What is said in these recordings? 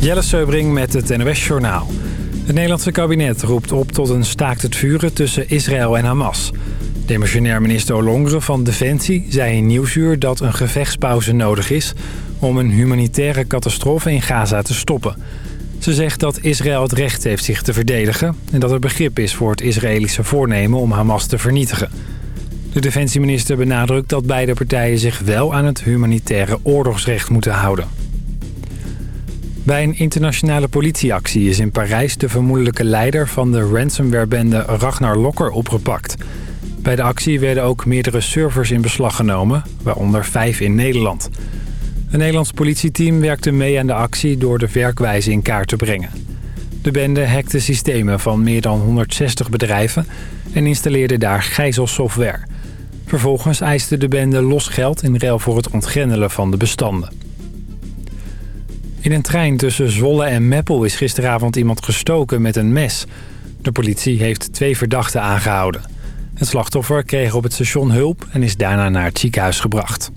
Jelle Seubring met het NOS Journaal. Het Nederlandse kabinet roept op tot een staakt het vuren tussen Israël en Hamas. Demissionair minister Olongre van Defensie zei in Nieuwsuur dat een gevechtspauze nodig is... om een humanitaire catastrofe in Gaza te stoppen. Ze zegt dat Israël het recht heeft zich te verdedigen... en dat er begrip is voor het Israëlische voornemen om Hamas te vernietigen. De defensieminister benadrukt dat beide partijen zich wel aan het humanitaire oorlogsrecht moeten houden. Bij een internationale politieactie is in Parijs de vermoedelijke leider van de ransomwarebende Ragnar Lokker opgepakt. Bij de actie werden ook meerdere servers in beslag genomen, waaronder vijf in Nederland. Een Nederlands politieteam werkte mee aan de actie door de werkwijze in kaart te brengen. De bende hackte systemen van meer dan 160 bedrijven en installeerde daar gijzelsoftware. Vervolgens eiste de bende los geld in ruil voor het ontgrendelen van de bestanden. In een trein tussen Zwolle en Meppel is gisteravond iemand gestoken met een mes. De politie heeft twee verdachten aangehouden. Het slachtoffer kreeg op het station hulp en is daarna naar het ziekenhuis gebracht.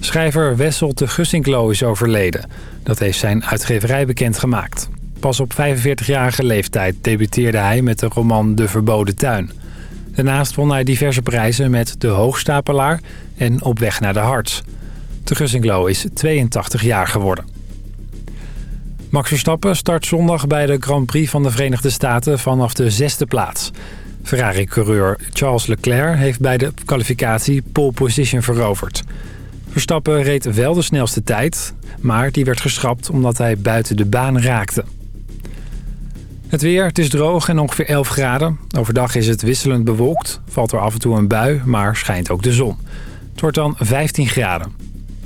Schrijver Wessel de Gussinklo is overleden. Dat heeft zijn uitgeverij bekendgemaakt. Pas op 45-jarige leeftijd debuteerde hij met de roman De Verboden Tuin. Daarnaast won hij diverse prijzen met De Hoogstapelaar en Op weg naar de Harts. De Gussinklo is 82 jaar geworden. Max Verstappen start zondag bij de Grand Prix van de Verenigde Staten vanaf de zesde plaats. Ferrari-coureur Charles Leclerc heeft bij de kwalificatie pole position veroverd. Verstappen reed wel de snelste tijd, maar die werd geschrapt omdat hij buiten de baan raakte. Het weer, het is droog en ongeveer 11 graden. Overdag is het wisselend bewolkt, valt er af en toe een bui, maar schijnt ook de zon. Het wordt dan 15 graden.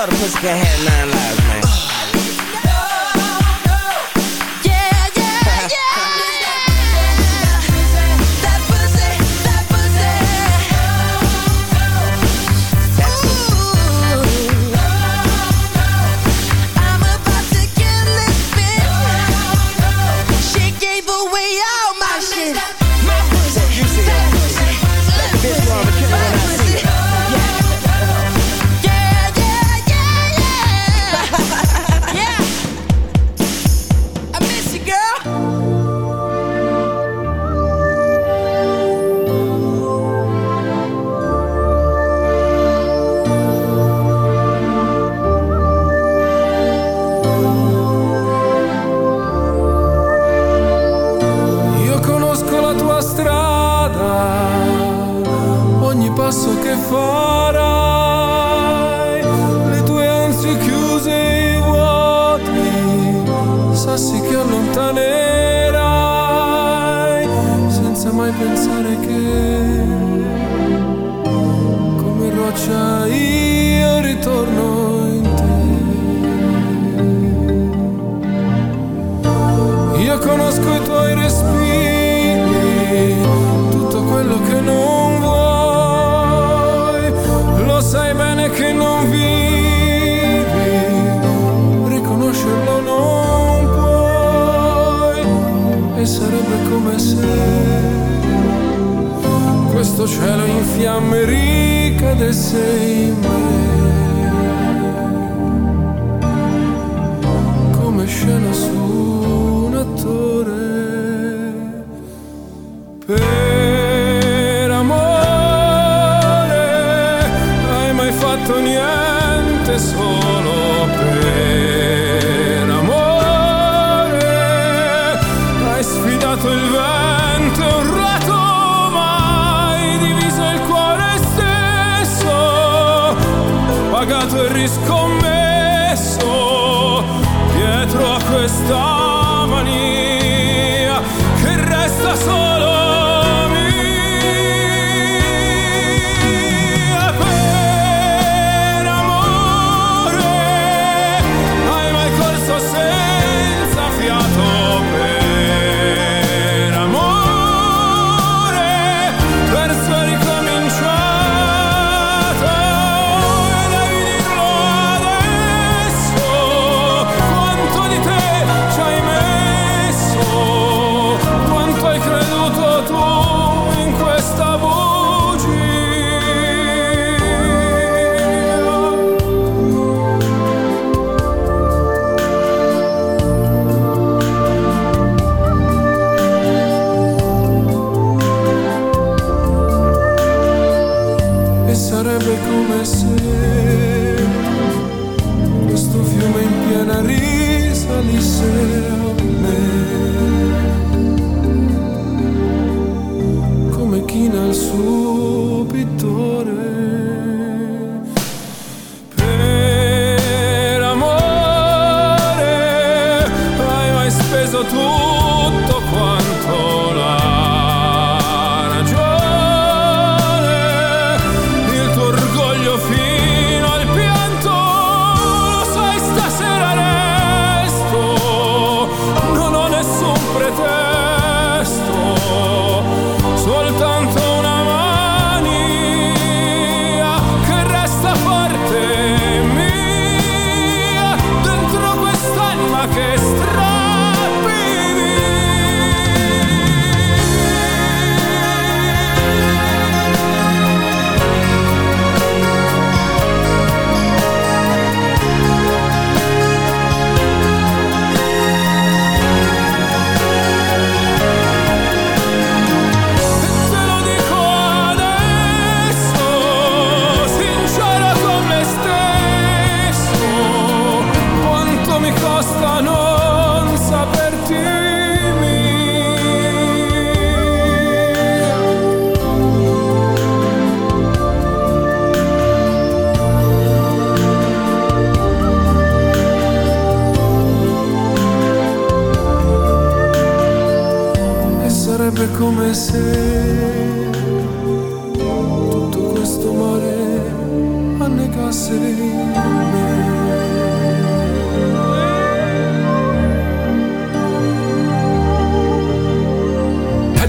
Thought a pussy could have nine lives, man.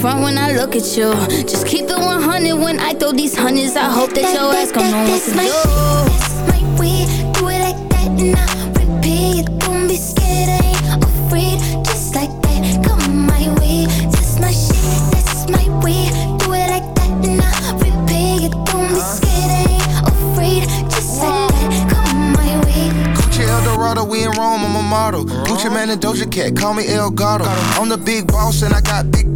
Front when I look at you. Just keep it 100 when I throw these hundreds. I hope that your ass gon' know what to my do. that's my way. Do it like that and I repeat. Don't be scared, I ain't afraid. Just like that, come my way. That's my shit, that's my way. Do it like that and I repeat. Don't be scared, I ain't afraid. Just like that, come my way. Gucci Eldorado, we in Rome, I'm a model. Gucci Man and Doja Cat, call me El Gato. I'm the big boss and I got big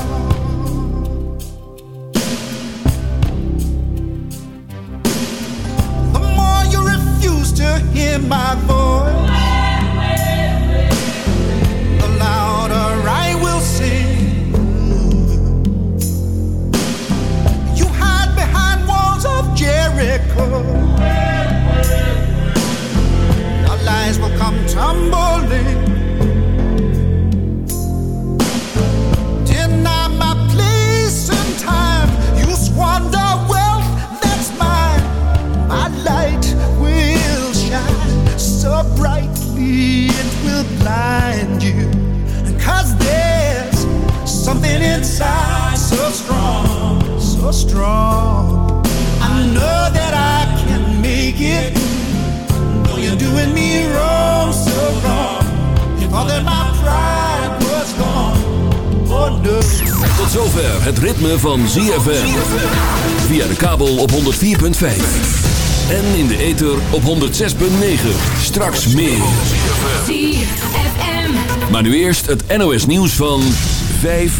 Hear my voice, I will sing. You hide behind walls of Jericho. Lies will come tumbling. Strong. I know that I can make it. Though you're doing me wrong, so wrong. Thought that my pride was gone. Oh no. Tot zover het ritme van ZFM. Via de kabel op 104.5. En in de ether op 106.9. Straks meer. ZFM. Maar nu eerst het NOS nieuws van 5